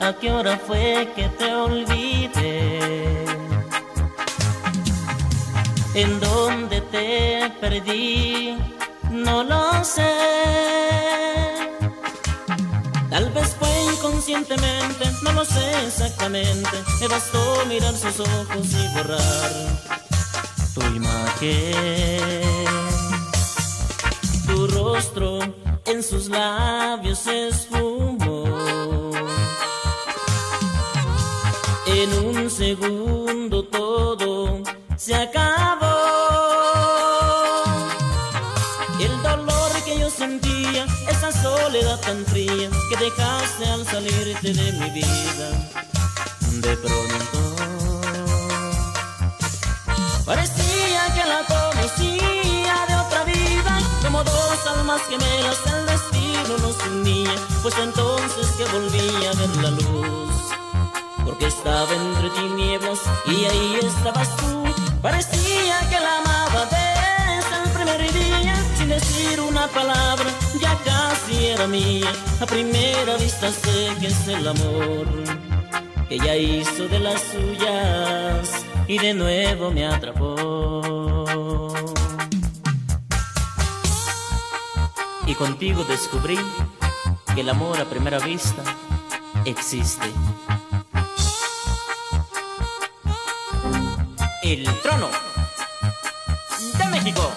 a qué hora fue que te olvidé. En dónde te perdí, no lo sé. Tal vez fue inconscientemente, no lo sé exactamente. Me bastó mirar sus ojos y borrar tu imagen. Tu rostro en sus labios esfumó. En un segundo todo se acabó. El dolor que yo sentía, esa soledad tan fría que dejaste al salirte de mi vida. De pronto parecía que la conocía de otra vida, como dos almas gemelas el destino nos unía, pues entonces que volví a ver la luz porque estaba entre tinieblas y ahí estabas tú. Parecía que la amaba desde el primer día, sin decir una palabra, ya casi era mía. A primera vista sé que es el amor que ella hizo de las suyas y de nuevo me atrapó. Y contigo descubrí que el amor a primera vista existe. El trono de México.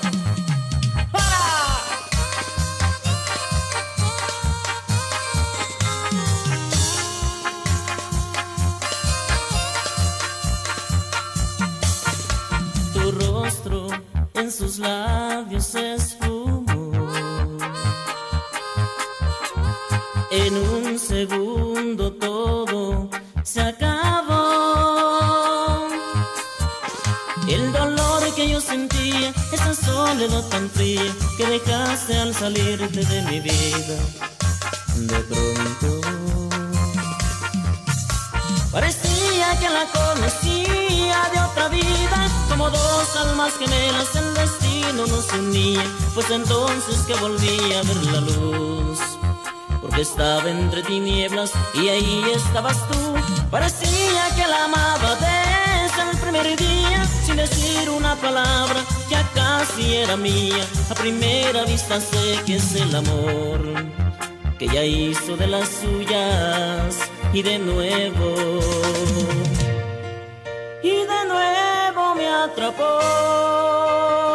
Tu rostro en sus labios se esfumó. En un segundo todo se acabó. Soledad tan fría que dejaste al salirte de mi vida. De pronto parecía que la conocía de otra vida, como dos almas gemelas el destino nos unía, pues entonces que volví a ver la luz. Porque estaba entre tinieblas y ahí estabas tú. Parecía que la amaba desde el primer día, sin decir una palabra, casi era mía. A primera vista sé que es el amor que ella hizo de las suyas y de nuevo, y de nuevo me atrapó.